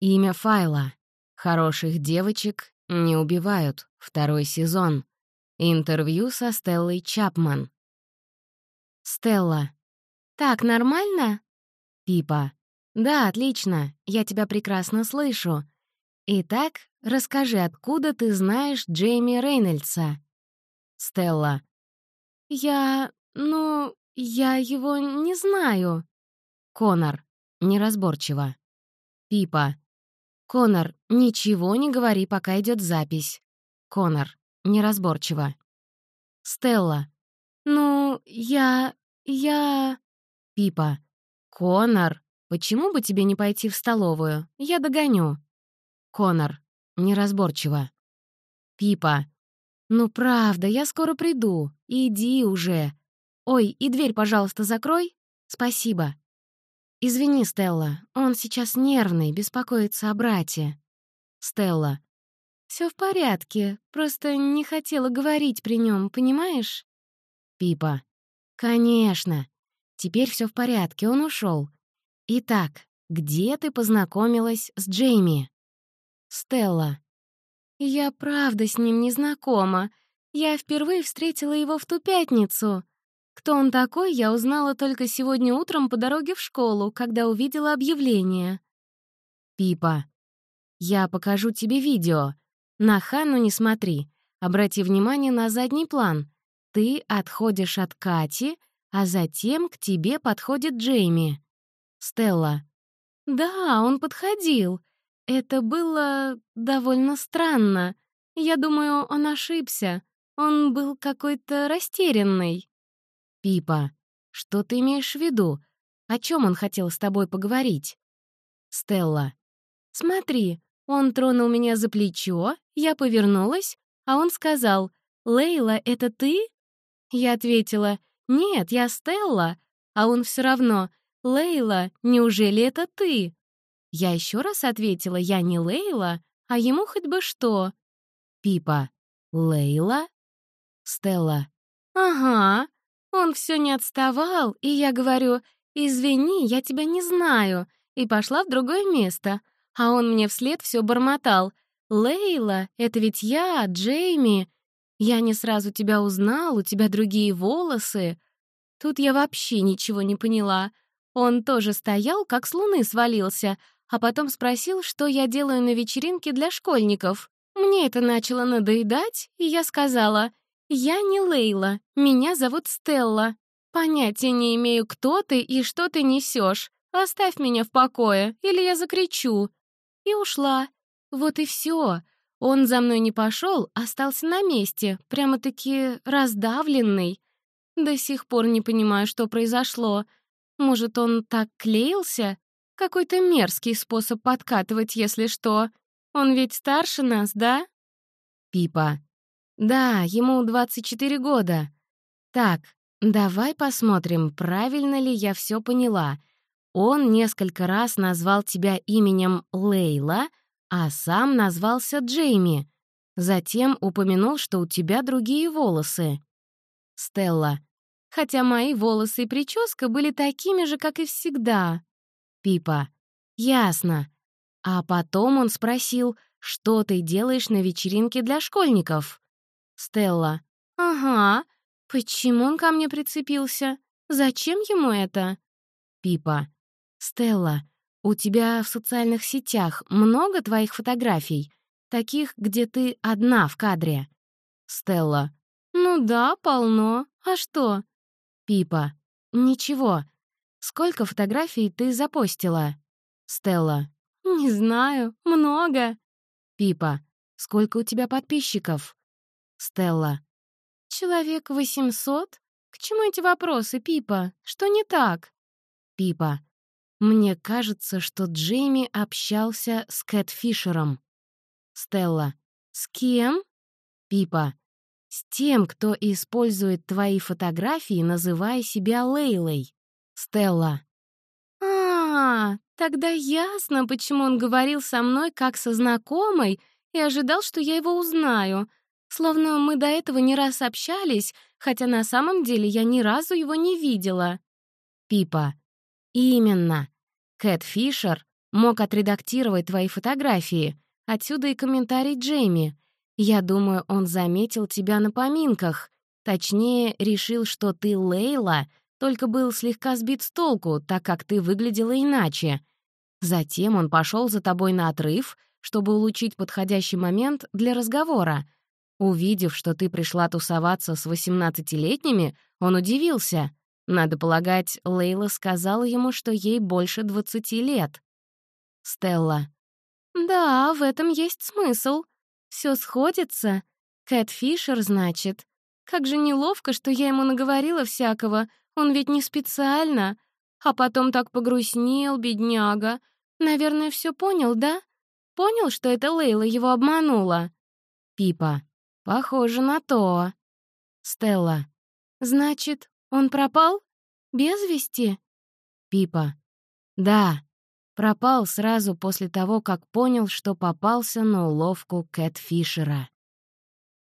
Имя файла. Хороших девочек не убивают. Второй сезон. Интервью со Стеллой Чапман. Стелла. «Так, нормально?» Пипа. «Да, отлично. Я тебя прекрасно слышу. Итак, расскажи, откуда ты знаешь Джейми Рейнольдса?» Стелла. «Я... ну, я его не знаю». Конор. Неразборчиво. Пипа. «Конор, ничего не говори, пока идет запись». Конор. Неразборчиво. Стелла. «Ну, я... я...» Пипа. «Конор, почему бы тебе не пойти в столовую? Я догоню». Конор. Неразборчиво. Пипа. «Ну правда, я скоро приду. Иди уже. Ой, и дверь, пожалуйста, закрой. Спасибо». «Извини, Стелла, он сейчас нервный, беспокоится о брате». Стелла. Все в порядке, просто не хотела говорить при нем, понимаешь?» Пипа. «Конечно. Теперь все в порядке, он ушел. Итак, где ты познакомилась с Джейми?» Стелла. «Я правда с ним не знакома. Я впервые встретила его в ту пятницу. Кто он такой, я узнала только сегодня утром по дороге в школу, когда увидела объявление. Пипа. Я покажу тебе видео. На Ханну не смотри. Обрати внимание на задний план. Ты отходишь от Кати, а затем к тебе подходит Джейми. Стелла. Да, он подходил. Это было довольно странно. Я думаю, он ошибся. Он был какой-то растерянный. Пипа, что ты имеешь в виду? О чем он хотел с тобой поговорить? Стелла. Смотри, он тронул меня за плечо, я повернулась, а он сказал, «Лейла, это ты?» Я ответила, «Нет, я Стелла», а он все равно, «Лейла, неужели это ты?» Я еще раз ответила, «Я не Лейла», а ему хоть бы что. Пипа, «Лейла?» Стелла, «Ага, он все не отставал, и я говорю, «Извини, я тебя не знаю», и пошла в другое место. А он мне вслед все бормотал. «Лейла, это ведь я, Джейми. Я не сразу тебя узнал, у тебя другие волосы». Тут я вообще ничего не поняла. Он тоже стоял, как с луны свалился, а потом спросил, что я делаю на вечеринке для школьников. Мне это начало надоедать, и я сказала, «Я не Лейла, меня зовут Стелла. Понятия не имею, кто ты и что ты несешь. Оставь меня в покое, или я закричу». И ушла. Вот и все. Он за мной не пошел, остался на месте, прямо-таки раздавленный. До сих пор не понимаю, что произошло. Может, он так клеился? Какой-то мерзкий способ подкатывать, если что. Он ведь старше нас, да? Пипа. Да, ему 24 года. Так, давай посмотрим, правильно ли я все поняла. Он несколько раз назвал тебя именем Лейла, а сам назвался Джейми. Затем упомянул, что у тебя другие волосы. Стелла. Хотя мои волосы и прическа были такими же, как и всегда. Пипа. Ясно. А потом он спросил, что ты делаешь на вечеринке для школьников? Стелла. «Ага. Почему он ко мне прицепился? Зачем ему это?» Пипа. «Стелла, у тебя в социальных сетях много твоих фотографий? Таких, где ты одна в кадре?» Стелла. «Ну да, полно. А что?» Пипа. «Ничего. Сколько фотографий ты запостила?» Стелла. «Не знаю. Много». Пипа. «Сколько у тебя подписчиков?» Стелла. «Человек восемьсот? К чему эти вопросы, Пипа? Что не так?» Пипа. «Мне кажется, что Джейми общался с Кэт Фишером». Стелла. «С кем?» Пипа. «С тем, кто использует твои фотографии, называя себя Лейлой». Стелла. а, тогда ясно, почему он говорил со мной как со знакомой и ожидал, что я его узнаю. Словно мы до этого не раз общались, хотя на самом деле я ни разу его не видела. Пипа. Именно. Кэт Фишер Мог отредактировать твои фотографии. Отсюда и комментарий Джейми. Я думаю, он заметил тебя на поминках. Точнее, решил, что ты Лейла, только был слегка сбит с толку, так как ты выглядела иначе. Затем он пошел за тобой на отрыв, чтобы улучшить подходящий момент для разговора. Увидев, что ты пришла тусоваться с восемнадцатилетними, он удивился. Надо полагать, Лейла сказала ему, что ей больше двадцати лет. Стелла. «Да, в этом есть смысл. Все сходится. Кэт Фишер, значит. Как же неловко, что я ему наговорила всякого. Он ведь не специально. А потом так погрустнел, бедняга. Наверное, все понял, да? Понял, что это Лейла его обманула?» Пипа. «Похоже на то». Стелла. «Значит, он пропал? Без вести?» Пипа. «Да, пропал сразу после того, как понял, что попался на уловку Кэт Фишера.